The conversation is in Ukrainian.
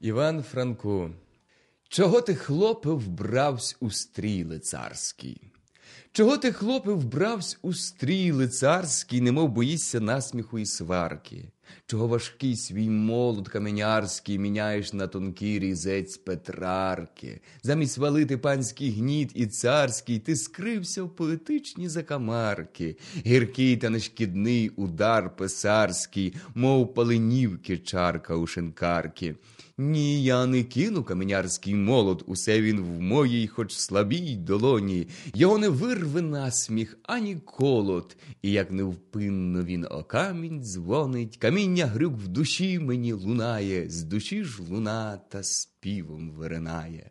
Іван Франко, чого ти, хлопе, вбравсь у стріли царські? Чого ти, хлопе, вбравсь у стріли царські, немов боїшся насміху і сварки? Чого важкий свій молот каменярський міняєш на тонкий різець Петрарки? Замість валити панський гніт і царський, ти скрився в поетичні закамарки, гіркий та нешкідний удар писарський, мов паленівки чарка у шинкарки. Ні, я не кину каменярський молот, усе він в моїй, хоч слабій долоні, його не вирве насміх, ані колот, і як невпинно він о камінь дзвонить, каміння грюк в душі мені лунає, з душі ж луна та співом виринає.